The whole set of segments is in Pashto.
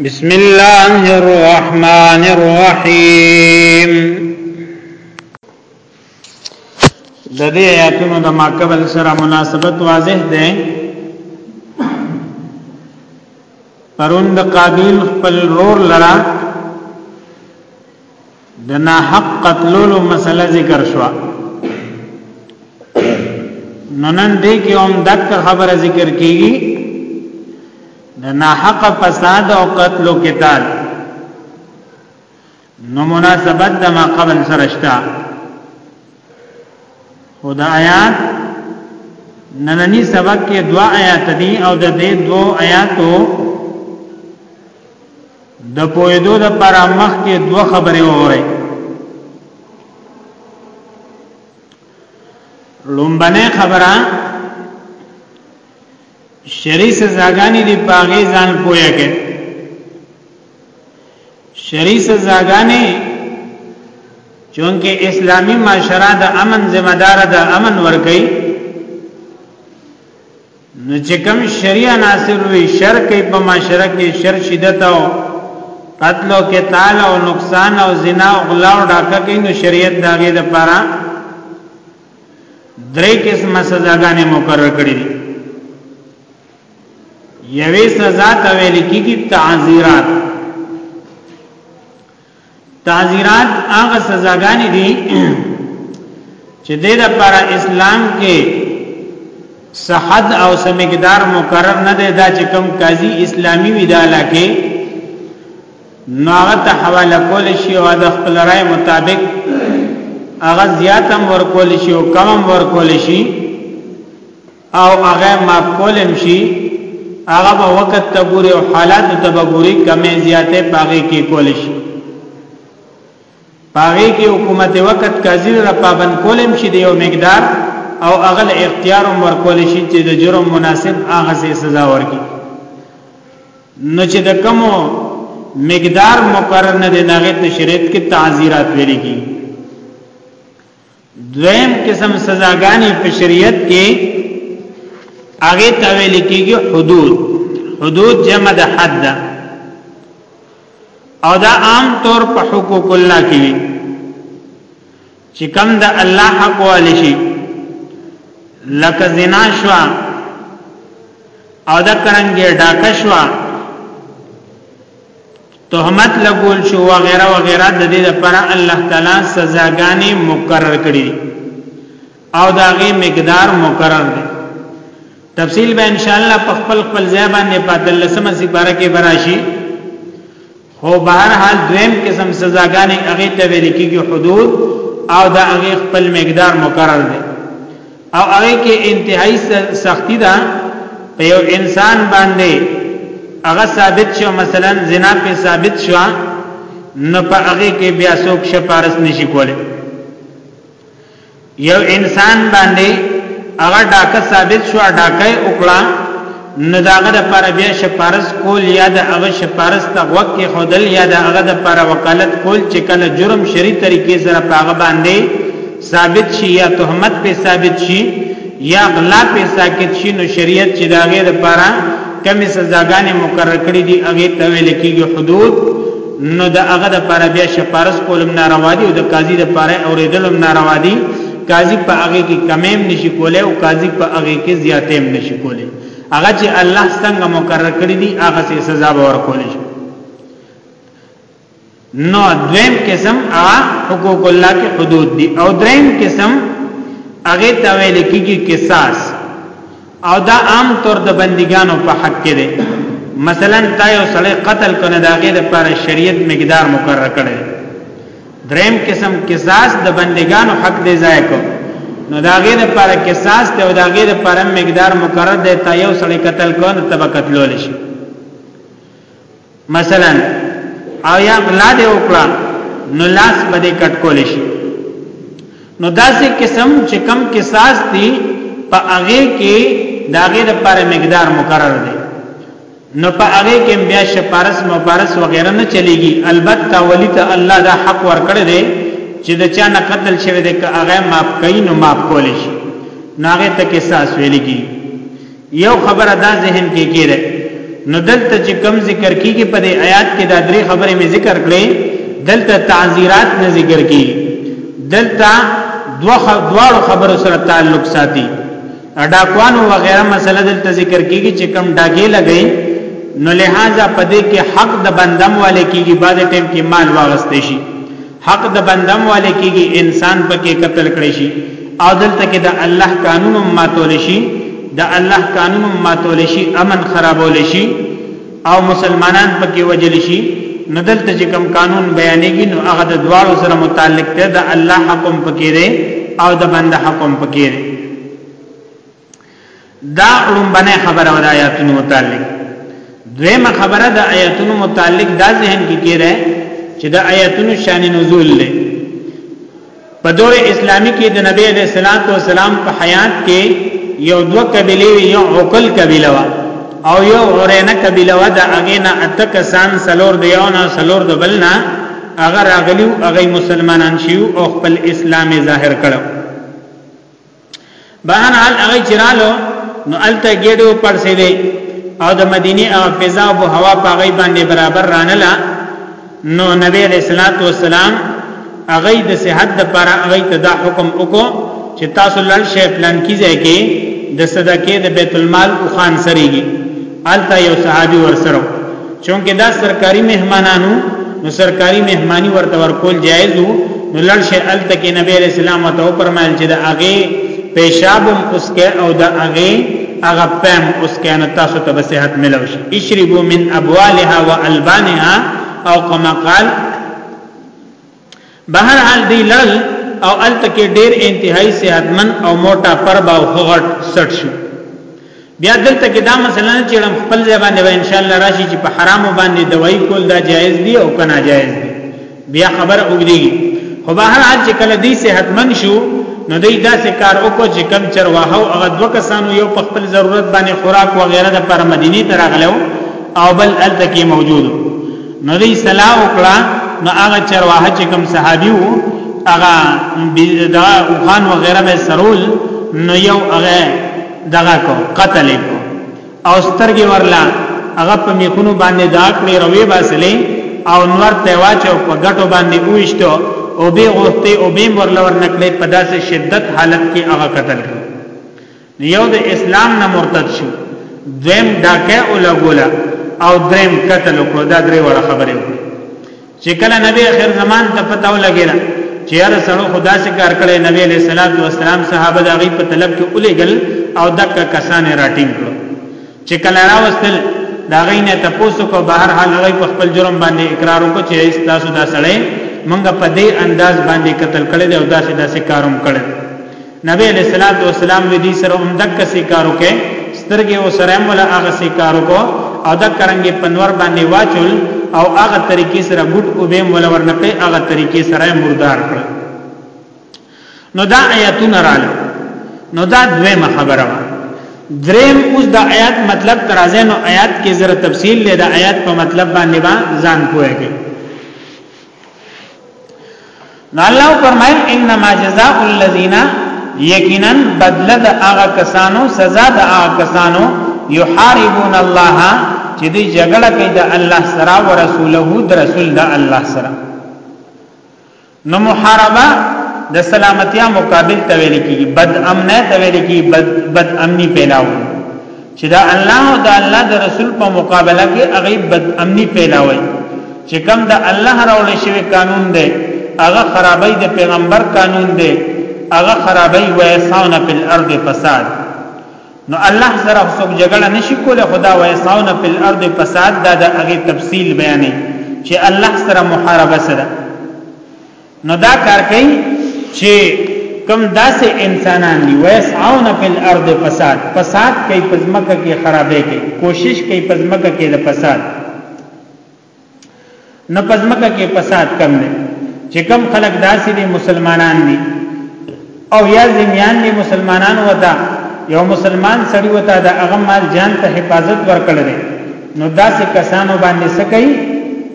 بسم الله الرحمن الرحیم د دې آیاتونو د ماقبل سره مناسبت واضح ده پروند قابیل خپل رور لرا د ناحق قتلولو مسله ذکر شو نو نن دې کې هم دک خبره ذکر کیږي د ناحق فساد او قتل او قتال نو مناسبت د ما قبل سره شته خدا آیات نننی سبق کې دوا آیات دي او د دې دوه آیاتو د پویدو د پر مخ کې دوه خبرې وره لومبنه خبره شری سزاګانی دی پاغه ځان پویا کې شری سزاګانی چونکه اسلامی معاشره د امن ذمہ دار ده امن ورګي نو چې کوم شری عناصر وي شر کوي په معاشره کې شر شدت او قتل او قتال او نقصان او زنا او غلا او ډاکه کوي نو شریعت داګه د پاره درې قسمه سزاګانې مقرر کړې دي یوې سزا ته ویل کېږي تعذيرات تعذيرات هغه سزاګانې دي چې د لپاره اسلام کې صحد او سمقدار مقرر نه دی دا چې کوم قاضي اسلامي وی دا لکه نو هغه ته حواله کول شي او د خپل رائے مطابق هغه زیاتم ورکول شي او کمم ورکول شي او هغه معاف کولم شي هغه به وخت ته ګوري او حالات ته به ګوري کمې زیاتې پاغي کې کول شي پاغي کې حکومت وخت کازیر را پابند کولم شي د یو مقدار او اغل اختیار ور کول شي چې د جرم مناسب هغه سي سزا ورکړي نو چې د کمو مقدار مقرر نه دی نغه تشریح کې تعزیرات ویلي کی دویم قسم سزاګانی په شریعت کې هغه تویل کېږي حدود حدود جمع د حد ده او دا عام طور په حقوق الله کې وي چې کم د الله حق والی شي لکه زنا شو او دا کرنګي ډاکه شو تهمت لګول شو وغیرہ وغیرہ د دې لپاره الله تعالی سزاګانې مقرر کړې او داغه مقدار مقرر دی تفصیل به ان شاء الله په خپل خپل ځای باندې په دلسمه سپاره کې براشي هو بهر حال دویم قسم سزاګانې هغه ته ویل کېږي حدود او دا هغه خپل مقدار مقرر دی او هغه کې انتهایی سختی ده په یو انسان باندې هغه ثابت شو مثلا زنا په ثابت شو نو په هغه کې بیا څوک شپارس نشي کوله یو انسان باندې هغه ډاکه ثابت شو ډاکه وکړه نو داغه د پر بیا شپارس کول یا د هغه شپارس ته وق کې خودل یا د هغه د پر وکالت کول چې کله جرم شری طریقې سره پاغه باندې ثابت شي یا تهمت په ثابت شي یا غلا په ساکت شي نو شریعت چې داغه د پر کمی سزاګانې مقرر کړې دي هغه ته ویل کېږي حدود نو د هغه د پر بیا شپارس کولم ناروا دي او د قاضي د پر اوریدلم ناروا دي قاضي په هغه کې کمیم نشي کولای او قاضي په هغه کې زیاتیم نشي کولای هغه چې الله څنګه مقرر کړی دی هغه سي سزا به ورکول شي نو دویم قسم ا حقوق الله کې حدود دي او دریم قسم هغه تویل کیږي قصاص او دا عام طور د بندګانو په حق کې دی مثلا تا یو سړی قتل کنه دا غیر پر شریعت مقدار مقرر کړی دریم قسم قصاص د بندگانو حق دی ځای کو نو دا غیر پر قصاص ته او دا غیر پر مقدار مقرر دی تا یو سړی قتل کو نو تب قتلول شي مثلا او یا غلا دی وکړه نو لاس باندې کټ کول شي نو داسې قسم چې کم قصاص دی په هغه کې دا غیر پر مقدار مقرر دی نو په هغه کې بیا شپارس مبارس وغیرہ نه چلیږي البته ولی ته الله دا حق ورکړی دی چې د چا نه قتل شوی دی که هغه معاف کړي نو معاف کول شي ناغه ته کې ساس ویل کی یو خبره دا ذهن کې کېره نو دلته چې کم ذکر کیږي په دې آیات کې دا درې خبرې می ذکر کړې دلته تعذيرات نه ذکر کیږي دلته دوه دوه خبرو سره تعلق ساتي ډاکوانو وغیرہ مسله دلته ذکر کیږي چې کم ډاګې لګي نو لہذا پدې کې حق د بندم والے کیږي بعد ټیم کې مال واغستې شي حق د بندم والے کیږي انسان پکې قتل کړي شي او دلته کې د الله قانون ماتول شي د الله قانون ماتول شي امن خرابول شي او مسلمانان پکې وجل شي نو دلته چې کوم قانون بیانېږي نو هغه د دواړو سره متعلق دی د الله حکم پکې دی او د بنده حکم پکې دی دا لومبنه خبره د آیاتونو متعلق دویمه خبره د آیاتونو متعلق دا ذهن کې کېره چې د آیاتونو شان نزول له په دور اسلامی کې د نبی علیہ الصلوۃ والسلام په حیات کې یو دوه قبیله وی یو عقل قبیله وا او یو اورینه قبیله وا د هغه نه اته کسان سلور دی او نه سلور د بل نه هغه راغلیو هغه مسلمانان شیو او خپل اسلام ظاهر کړو بهر حال هغه چرالو نو الته ګډو پړسې دی او د مدینه او فضا او هوا په غي باندې برابر رانلا نو نبی علیہ الصلوۃ والسلام هغه د صحت لپاره هغه ته دا حکم وکړو چې تاسو لړ شی پلان کیږي کې د صدقې د بیت المال او خان سريږي الته یو صحابي ورسره چونکه دا سرکاري مهمانانو نو سرکاري مهماني ورته ورکول جایز وو نو لړ شي الته کې نبی رسول الله ته فرمایل چې دا هغه پیشابم اوس کې او دا هغه هغه پم اوس کې نو تاسو ته صحت ملو شي اشربوا من ابوالها والبانها او کما قال بهر حال دی لړل او التکه ډیر انتهایی صحتمن او موټا پربا او غټ سټ شو بیا دلته کې دا مثلا چې رم خپل ځای باندې به ان شاء الله راشي چې په حرامو باندې دوايي کول دا جایز دی او کنه جایز دی بیا خبر وګړي خو بهر حال چې کله دی صحتمن شو نو دی داسې کار وکړو چې کم چر واه او هغه دوه کسانو یو په خپل ضرورت باندې خوراک و غیره د پر مدینه تر غلو او بل التکی موجود نو دی سلام وکړه نو هغه چرواهه چې کوم صحابي وو هغه دا وخان وغیرہ به سرول نو یو هغه دغه کو قتل کو او سترګي ورلا هغه په میخونو باندې دا کړې روي باسلې او نور ته واچو په غټو باندې وښتو او به غوته او به ورلور نکړې په داسې شدت حالت کې هغه قتل کړ نو یو د اسلام نه مرتد شو دویم ډاکه ولګولا او دریم قتل وکړو دا درې وړه خبرې وکړو چې کله نبی اخر زمان ته پته ولګیلا چې هر سړو خدا سے کار کړي نبی علیہ الصلوۃ والسلام صحابه دا غي په طلب کې اولېګل او دک کسان راټینګ کړو چې کله راوستل دا غي نه تاسو کو بهر حال غي په خپل جرم باندې اقرار وکړي چې تاسو دا سړی منګه په دې انداز باندې قتل کړي او دا سه داسې کاروم کړي نبی علیہ الصلوۃ والسلام دې سره هم دک سي کارو کې سترګې او سره هم ولا هغه سي کارو کو او د کرنګي پنور باندې واچول او هغه طریقې سره ګډ او به مولا ورنکې هغه طریقې سره مردار کړ نو دا آیاتونه رااله نو دا دویمه خبره وه دریم اوس د آیات مطلب ترازه نو آیات کې زره تفصیل لې د آیات په مطلب باندې با ځان پوهه کې نو الله فرمایل انما جزاء الذين یقینا بدل د هغه کسانو سزا د هغه کسانو یحاربون الله چې دی جګړه کوي د الله سره او رسوله د رسول د الله سره نو محاربه د سلامتیا مقابل ته ویل کیږي بد امنه ته ویل کیږي بد بد امنی پیلاو چې دا الله او دا الله د رسول په مقابله کې هغه بد امني پیلاوي چې کوم د الله راول شوی قانون دی هغه خرابای د پیغمبر قانون دی هغه خرابای ویساونه په الارض فساد نو الله سره څوک جګړه نشي کوله خدا ویساونه په الارض فساد دا د هغه تفصیل بیانې چې الله سره محاربه سره نو دا کار کوي چې کم داسې انسانان دی ویسعون فی الارض فساد فساد کوي پزمکه کې خرابې کوي کوشش کوي پزمکه کې د فساد نو پزمکه کې فساد کم دی چې کم خلک داسې دي مسلمانان دي او یا زمیان دی مسلمانان وتا یو مسلمان سړی وتا د هغه مال جان ته حفاظت ورکړل دی نو داسې کسانو باندې سکی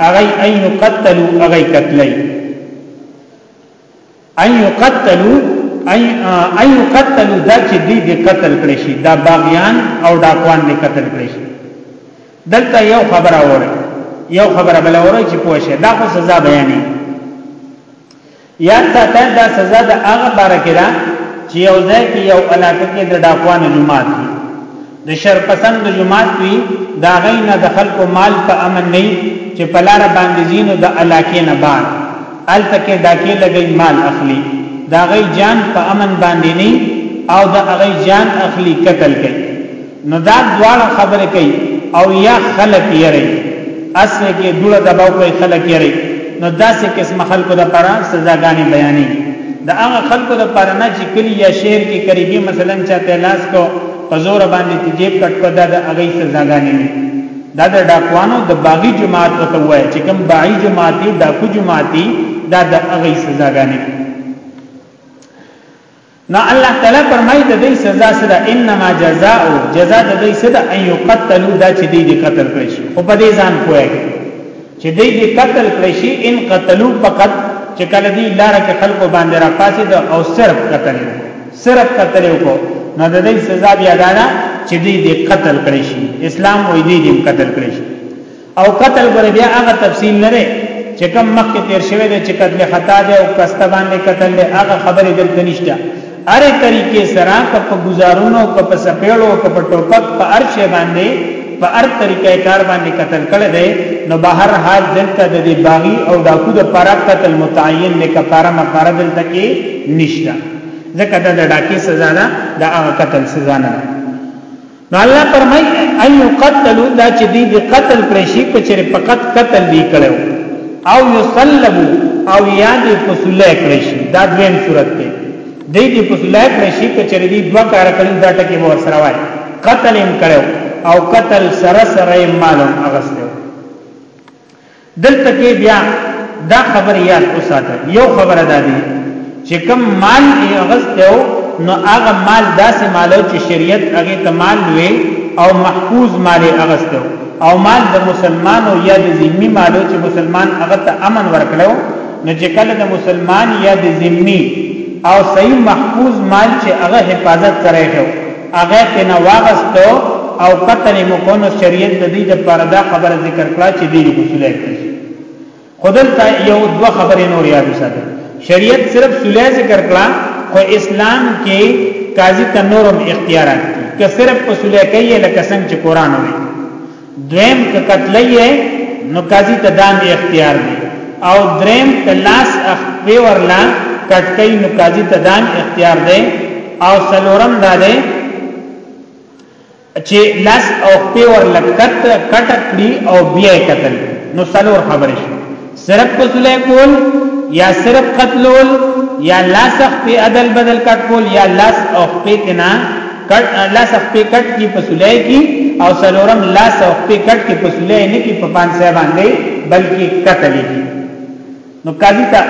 هغه اين قتلوا هغه قتلای اين قتلوا اين قتلوا دا چې دی د قتل کړی شي دا باغیان او ډاکوان دی قتل کړی شي دلته یو خبره وره یو خبره بل وره چې پوښه دا خو سزا بیانې یاد ساته دا سزا د هغه باره کې ده چې یو ځای کې یو علاقه کې د ډاکوانو جماعت وي د شرپسند جماعت وي دا غي نه د خلکو مال په امن نه چې په لار باندې زینو د علاقې نه بار الته کې ډاکې لګي مال اخلي دا غي جان په امن باندې نه او دا غي جان اخلي قتل کوي نو دا دواړه خبرې کوي او یا خلق یری اصل کې دوړه دباو کوي خلق یری نو داسې قسم خلکو د پاره سزاګانی بیانې د هغه خلکو د پاره نه چې کلی یا شهر کې قریبي مثلا چاته لاس کو په زور باندې چې جیب کټ کو دا د هغه سزاګانی نه دا د ډاکوانو د باغی جماعت ته وای چې کوم باغی جماعت دی ډاکو جماعت دی دا د هغه سزاګانی نو الله تعالی فرمایي د دې سزا سره انما جزاء جزاء د دې سره ان یقتلوا دا چې دې قتل کړی شي او په دې ځان کوی چې دې دې قتل کړی شي ان قتلوا فقط چې کله دې لار کې خلکو باندې را پاسې د او صرف قتل یو صرف قتل یو کو نو د دې سزا بیا دا چې دې دې قتل کړی شي اسلام وې دې دې قتل کړی شي او قتل ګره بیا هغه تفصیل نه دی چې کوم مخ کې تیر شوی دی چې قتل خطا دی او کسته باندې قتل دی هغه خبره دلته نشته اره طریقې سره کپ گزارونو کپ سپېړو کپ ټوپک په ارشه باندې په ار طریقې کار باندې قتل کړي دی نو بهر حال دلته د دې باغی او ډاکو د پر قتل متعین نه کفاره مقرره دلته کې نشته ځکه دا د ډاکی سزا نه د هغه قتل سزا نه نو الله فرمای ان یقتلوا دا چې دی د قتل کړی شي په چیرې فقط قتل دی کړو او یصلبو او یا دې فصله کړی شي دا دویم صورت دی دی دې فصله کړی شي په چیرې دی دوه کار کړی دا ټکی مور سره وای قتل هم کړو او قتل سره سره مالم اغسته دلته کې بیا دا خبر یاد وساته یو خبره ده دی چې کوم مال یې اغسته نو هغه مال داسې مالو چې شریعت هغه ته مال وي او محفوظ مال یې اغسته او مال د مسلمانو یا د ذمي مالو چې مسلمان هغه ته امن ورکړو نو چې کله د مسلمان یا د ذمي او صحیح محفوظ مال چې هغه حفاظت سره شو هغه تینا واغستو او قتل مکونو شریعت د دې د پردا خبره ذکر کړه چې دې رسول کړی خدل ته یو دوه خبرې نور یاد وساته شریعت صرف صلح ذکر کړه خو اسلام کې قاضي ته نورم اختیارات دي که صرف په صلح کې لکه څنګه چې قران وایي دویم که قتلې نو قاضي ته دا نه اختیار دی او دریم که لاس اخپې ورلا کټکې نو قاضي ته دا اختیار دی او سلورم دا دی چې لاس او خپې ورلا کټ کټ کړی او بیا قتل نو سلور خبرې شو صرف قتل کول یا صرف قتلول یا لاس خپې عدل بدل کټ کول یا لاس او خپې تنا کټ لاس خپې کټ کی پسولای کی او سلورم لاس او خپې کټ کی پسولای نه کی په پانسه باندې بلکې قتل کی نو قاضي ته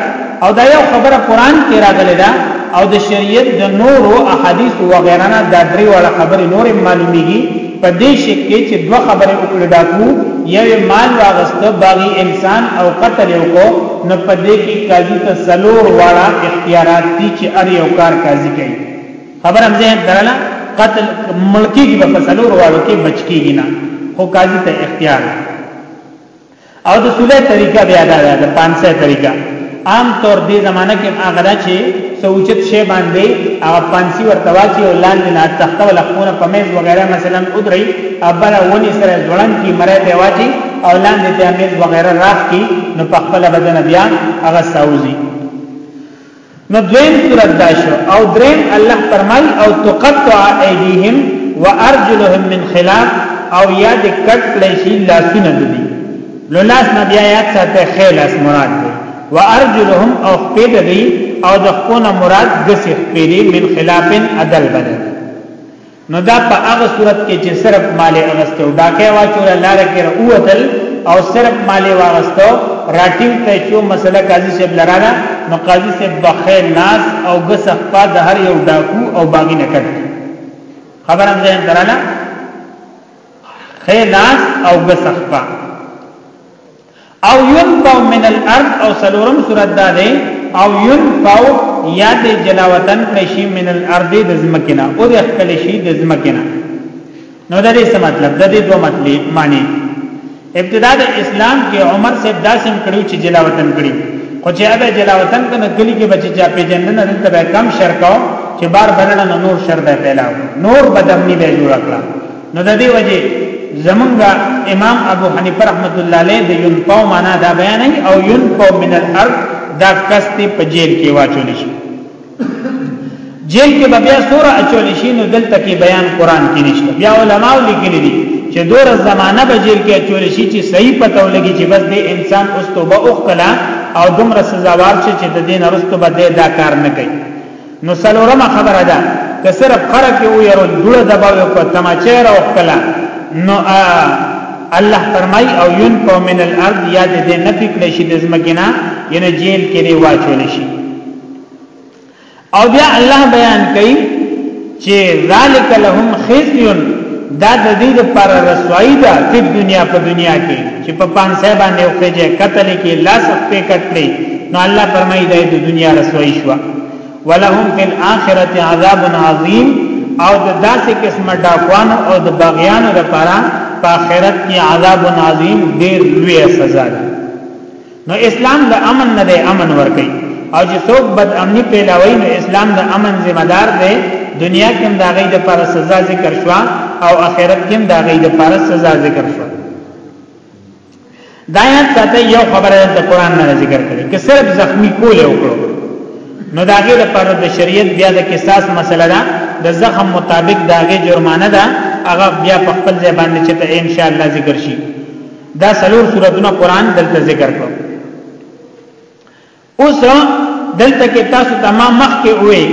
او دا یو خبره قران کې راغلی دا او د شریعت د نورو احادیث و غیره نه دا درې وړه خبره نور معلومیږي په دې شک کې چې دوه خبرې وکړې ډاکو یو یې مال واغست باغی انسان او قتل یې وکړو نو په دې کې قاضي ته څلور واړه اختیارات دي چې هر یو کار قاضي کوي خبر هم ذهن درله قتل ملکی کې په څلور واړو کې بچ کېږي نه خو قاضي ته اختیار دی او د سولې طریقه بیا دا ده د پانسه طریقه عام طور دې زمانہ کې هغه دا چې سوچت شی باندې هغه پانسی ورته واچي او لاندې نه تخته ولا خونه په میز وغیرہ مثلا ادري ابل ونی سره ځوړن کی مړې ته واچي او لاندې ته میز وغیرہ راخ کی نو په خپل بدن بیا هغه ساوزي نو دویم صورت دا شو او دریم الله فرمای او تقطع ایدیهم وارجلهم من خلاف او یاد کټ لشي لاسونه دي نو لاس نه بیا یاد ساته خلاص مراد دی وارجلهم او خپید دی او د خونه مراد غسی خپیری من خلافن عدل بدل نو دا په هغه صورت کې چې صرف مال اغسته او ډاکه واچول لار کې اوتل او صرف مال واغسته راټینګ ته چې مسله قاضي صاحب لراله نو قاضي صاحب بخیر ناس او غسخ په د هر یو ډاکو او باغی نه کړ خبره ده تراله خیر ناس او غسخ په او ينفو من الارض او سلورم صورت دا دی او ينفو یا د جلاوطن کړی شي من الارض د زمکنا او د خپل شي د زمکنا نو دا دې څه مطلب د دې دوه مطلب معنی ابتدا د اسلام کې عمر سے داسم کړیو چې جلاوطن کړی خو چې ابه جلاوطن کنه کلی کې بچی چا په جنن نه ته کم شرکاو چې بار بدل نه نور شر به پیلاو نور بدمنی به جوړ کړه نو د دې وجه زمونږ امام ابو حنیفه رحمت الله علیه د یون پاو معنا دا بیان او یون پاو من الارض دا کست په جیل کې واچول شي جیل کې بیا سوره اچول شي نو دلته کې بیان قران کې نشته بیا علماء لیکلي دي چې دور زمانہ به جیل کې اچول شي چې صحیح پته ولګي چې بس دې انسان اوس توبه وکړه او دومره سزاوار شي چې د دین ارستو به دا کار نه کوي نو څلورمه خبره ده که صرف قره کې و یو دوړه دباوي په تماچه را وکړه نو الله فرمای او یون کو من الارض یاد دې نه پکړې شي د زمکینا ینه جیل کې دی واچول شي او بیا الله بیان کوي چې ذالک لهم خزي دا د دې لپاره رسوایی ده په دنیا په دنیا کې چې په پانسه باندې او کېږي قتل کې لاس په کتلې نو الله فرمایي د دنیا رسوي شو ولهم فی الاخرته عذاب عظیم او د داسې قسم ډاکوانو او د بغیانو لپاره په آخرت کې عذاب عظیم ډیر لوی سزا ده نو اسلام د امن نه دی امن ورکي او چې څوک بد امني پیلاوي نو اسلام د امن ذمہ دار دی دنیا کې دا غي د پر سزا ذکر شو او آخرت کې دا غي د پر سزا ذکر شو دایات ساته یو خبره د قران نه ذکر کړي که صرف زخمی کول وکړو نو دا غي د پر د شریعت بیا د قصاص مسله ده د زخم مطابق دا غي جرمانه ده هغه بیا په خپل ځای باندې چې ته ان شاء الله ذکر شي دا سلور سورتونه قران دلته ذکر کړو اوس دلته کې تاسو تمام مخ کې وې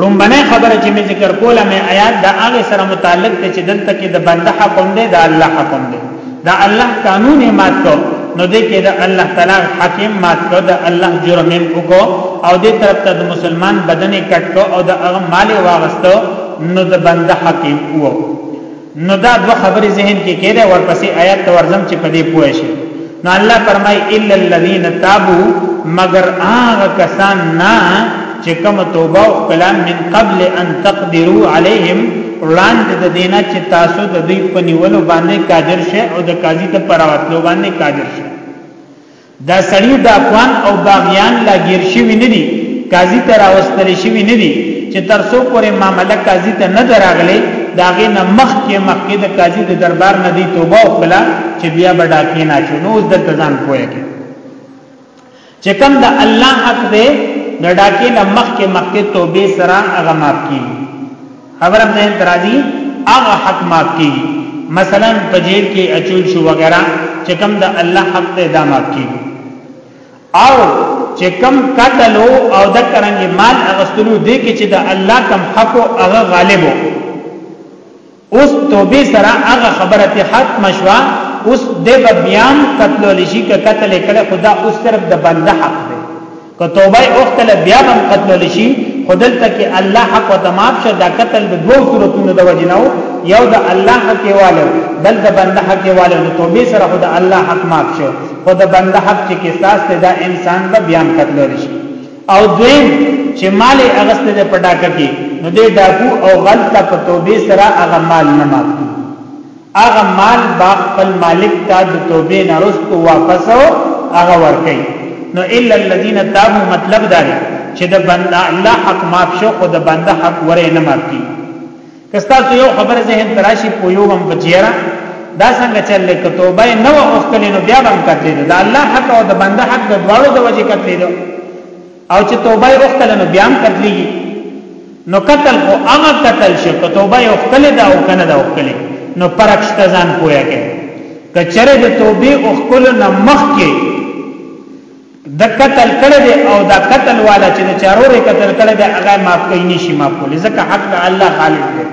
لومبنه خبره چې می ذکر کوله مې آیات دا هغه سره متعلق دي چې دلته کې د بنده حکم دی دا الله حکم دی دا الله قانون یې مات کو نو دې کې دا الله تعالی حکیم مات کو دا الله جرم یې وکړو او دې طرف ته د مسلمان بدن یې کټ کو او دا هغه مال واغستو نو د بنده حکیم وو نو دا دوه خبرې ذهن کې کېده ورپسې آیات ته ورځم چې په دې پوه شي نو الله فرمای الا الذين تابوا مگر هغه کسان نه چې کوم توبه او کلام من قبل ان تقدروا عليهم وړاندې د دینه چې تاسو د دوی په نیولو باندې قادر شئ او د قاضي ته پراوتلو باندې قادر شئ دا سړي ډاکوان او باغیان لا ګیر شوي نه دي، قاضي ته راوستل شوي نه دي، چې تر څو پورې معامله قاضي ته نه ده راغلې، د هغې نه مخکې مخکې د قاضي د دربار نه دوی توبه وکړله، چې بیا به ډاکې نه اچوي. نو اوس دلته ځان پوه کړئ، چې کوم د الله حق دی، د ډاکې نه مخکې مخکې توبې سره هغه معاف کېږي. خبره مې درازي هغه حق معاف کیږي مثلا په جیب کې اچول شو وغیرہ چې کوم د الله حق ته دا معاف کیږي او چې کوم قتل او د کرنګ مال اغستلو دې کې چې د الله کم حق او هغه غالب اوس توبه سره هغه خبره ته حق مشوا اوس د بیان قتل لشي ک قتل کړه خدا اوس صرف د بنده حق دی که توبه اوختل بیا هم قتل لشي خدل تک الله حق وتماب شه دا قتل د دوه صورتونو د وجنو یو د الله حق والو بل د بنده حق والو نو توبه سره خود الله حق ماب شه خود بنده حق چې کې ساس ته دا انسان به بیا هم قتل لشي او دویم چې مال اغست دې پټاکه کې نو دې ډاکو او غلطه په توبه سره هغه مال نه ماب هغه مال با خپل مالک ته د توبې نه رستو واپس او هغه ورکړي نو الا الذين تابوا مطلب دا دی چې د بنده الله حق معاف شو خو د بنده حق ورې نه معاف کی کستا ته یو خبر ذهن تراشی پویوم بچیرا دا څنګه چې الله کتوبه نه وختلې نو بیا باندې کتلې دا الله حق او د بنده حق د دواړو د وجې کتلې او چې توبه یې وکړه نو بیا هم قتلېږي نو قتل خو هغه قتل شي که توبه یې وکړه دا او کنه دا وکړي نو پرک شته ځان پوهه کې کچره د توبې او خپل نه مخ کې د قتل کړه دې او دا قتل والا چې چارورې قتل کړه دې هغه معاف کوي نشي معاف کولی ځکه حق الله غالب دی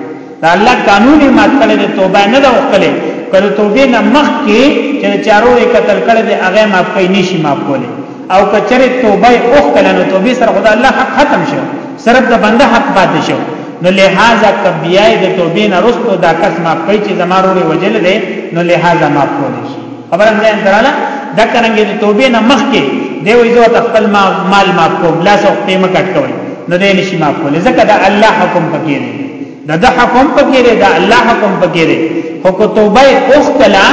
دا الله قانون یې مات کړی دی توبه نه ده وکړي کله توبه نه مخ کې چې چارو یې قتل کړی دی هغه معاف کوي نشي معاف کولی او کچره توبه اوخ کله نو توبه سره خدای الله حق ختم شو صرف د بنده حق پاتې شو نو لہذا کبیای د توبې نه رستو دا کس معاف کوي چې زمارو وجل دی نو لہذا معاف کولی خبره نه انتراله دا څنګه د توبې نه مخ کې دی وې زه خپل مال معاف کوم لا څو قیمه کټ کوي نو دې نشي معاف کولای ځکه دا الله حکم پکې دی دا د حکم پکې دی دا الله حکم پکې دی خو کو توبه اوختلا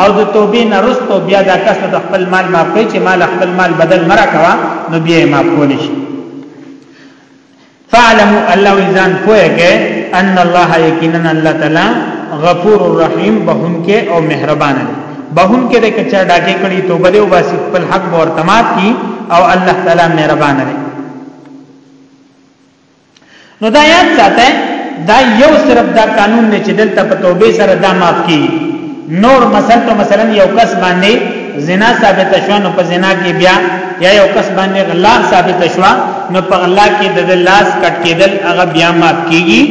او د توبې نه رستو بیا دا کس ته خپل مال معاف کوي چې مال خپل مال بدل مرا کوا نو بیا معاف کولای شي فعلمو الله وزان پوهه کې ان الله یقینا الله تعالی غفور الرحیم بهون کې او مهربان دی بهون کې د کچا ډاکې کړي توبه دی او باسي خپل حق ورتمات کی او الله تعالی مهربان دی نو دا یاد ساته دا یو صرف دا قانون نه چې دلته په توبه سره دا معاف کیږي نور مثلا ته مثلا یو کس باندې زنا ثابت شو نو په زنا کې بیا یا یو کس باندې غلا ثابت شو نو په غلا کې د لاس کټ کېدل هغه بیا معاف کیږي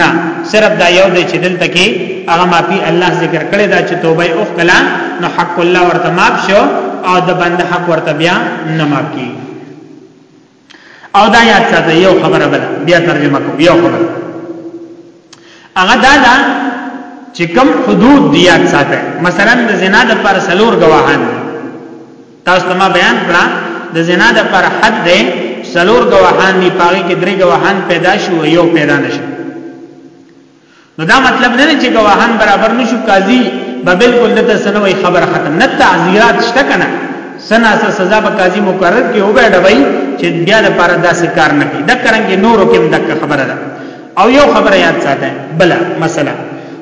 نه صرف دا یو دی چې دلته کې هغه معافي الله ذکر کړی دا چې توبه او کلا نو حق الله ورته معاف شو او د بنده حق ورته بیا نه معاف کیږي او دا یاد ساته یو خبره بل بیا ترجمه کوم یو خبره هغه دا ده چې کوم حدود دی یاد ساته مثلا د زنا د پر سلور گواهان تاسو ته ما بیان کړه د زنا د پر حد ده سلور گواهان دی پاره کې درې گواهان پیدا شو یو پیدا نشو نو دا مطلب نه چې گواهان برابر نشو قاضي به بالکل دته سنوي خبر ختم نه تعزیرات شته کنه سنا سره سزا به قاضي مقرر کې وبه ډوي چې بیا د پاره داسې کار نه کوي دا کرانګي نورو کې دک خبره ده او یو خبره یاد ساته بل مسله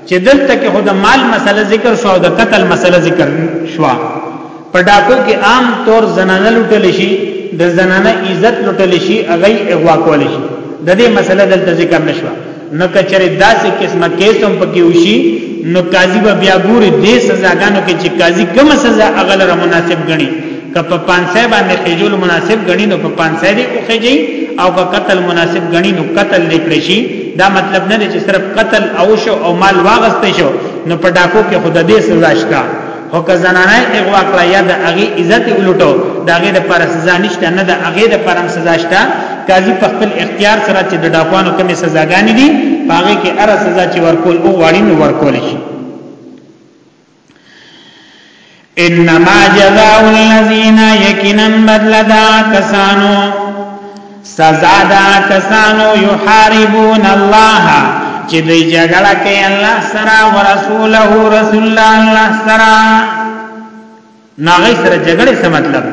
چې دلته کې خود مال مسله ذکر شو او د قتل مسله ذکر شو په ډاکو کې عام طور زنانه لټل شي د زنانه عزت لټل شي اغي اغوا کول شي د دې مسله دلته ذکر نشوه نو کچره داسې قسمه کیس هم پکې وشي نو قاضي به بیا ګوري د سزاګانو کې چې قاضي کوم سزا اغل را مناسب غني که په پانسه باندې خېجول مناسب غني نو په پانسه دی او خېجي او که قتل مناسب غني نو قتل لیکل شي دا مطلب نه دی چې صرف قتل او شو او مال واغسته شو نو په ډاکو کې خود دې سزا شته هو که زنانه اغوا کړه یا د هغه عزت ولټو د هغه د پر سزا نشته نه د هغه د پر سزا شته قاضي په خپل اختیار سره چې د ډاکوانو کومې سزاګانې دي هغه کې اره سزا چې ورکول او غواړي نو ورکول شي انما جزاء الذين يكنن بدلدا کسانو سزا دا کسانو یحاربون الله چې دوی جګړه کوي الله سره او رسوله رسول الله سره ناغی سره جګړه څه مطلب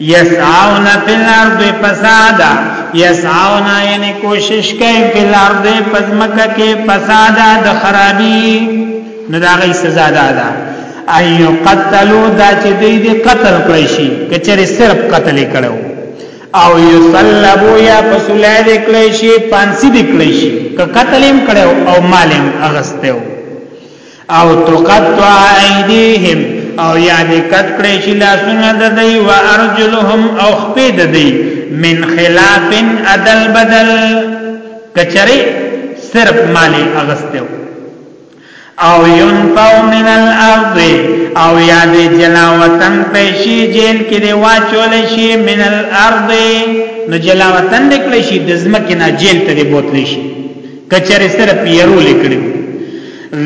یسعون فی الارض فسادا یسعون یعنی کوشش کوي فی الارض پزمکه کې فسادا د خرابی نو دا غي سزا ده دا ایو قتلوا دا چې دوی دې قتل کړی شي کچره صرف قتل کړو او یصلبو یا پسولای د کړی شي پانسی د کړی شي که قتلیم کړو او مالیم اغستو او تقطع ایدیهم او یا د کټ کړی شي لاسونه د دی و ارجلهم او خپې د دی من خلاف عدل بدل کچره صرف مالی اغستو او ينفو من الارض او یاد جلا وطن پیشی جیل کې دی واچول شي من الارض نو جلا وطن نکړي شي د زمکه نه جیل ته بوتل شي کچره سره پیرو لیکړي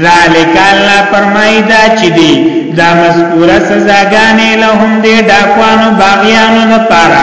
ذالک الله فرمایي دا چې دی دا مذکوره سزاګانې لهم دې ډاکوانو باغیانو لپاره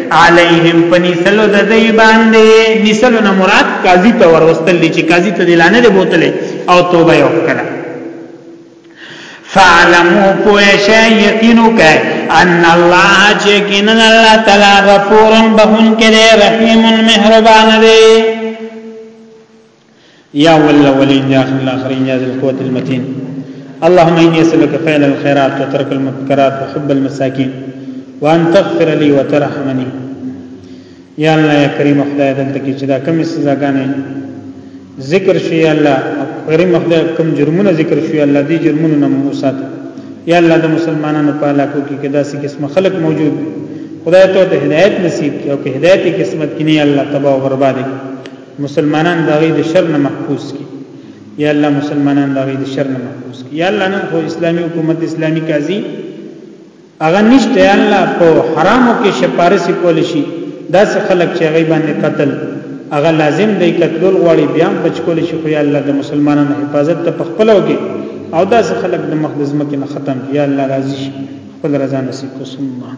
علیهم پنیسلو د دی باندې نسلو نه مراد قاضی ته ورستل دي چې قاضی ته دلانه دی بوتله او توبه یې وکړه فعلمو پوشه یقینو که ان الله چکن الله تعالی غفور بهون کې رحیم مهربان دی يا اول الاولين يا اخر الاخرين يا ذي القوة المتين اللهم اني اسالك فعل الخيرات وترك المنكرات وحب المساكين وان تغفر لي وترحمني یا الله یا کریم خدای دلته کې چې دا کمی سزاګانې ذکر شي الله کریم خدای کوم جرمونه ذکر شي الله دې جرمونه نه موسات یا الله د مسلمانانو په علاقو کې کدا سي قسم خلق موجود خدای ته هدایت نصیب کړي او که هدایت قسمت کینی الله تبا او برباد کړي مسلمانان د غي د شر نه محفوظ کی یا الله مسلمانان د غي د شر نه محفوظ کی یا الله نن خو اسلامی حکومت اسلامی قاضي اغه نشته یا الله په حرامو کې شپارسی کول شي دا څه خلک چې غي باندې قتل اغه لازم دی قتلول غواړي بیا پچکول شي خو یا الله د مسلمانانو حفاظت ته پخپلو کې او دا څه خلک د مقدس مکه نه ختم یا الله راضي شي خپل رضا نصیب کو سمه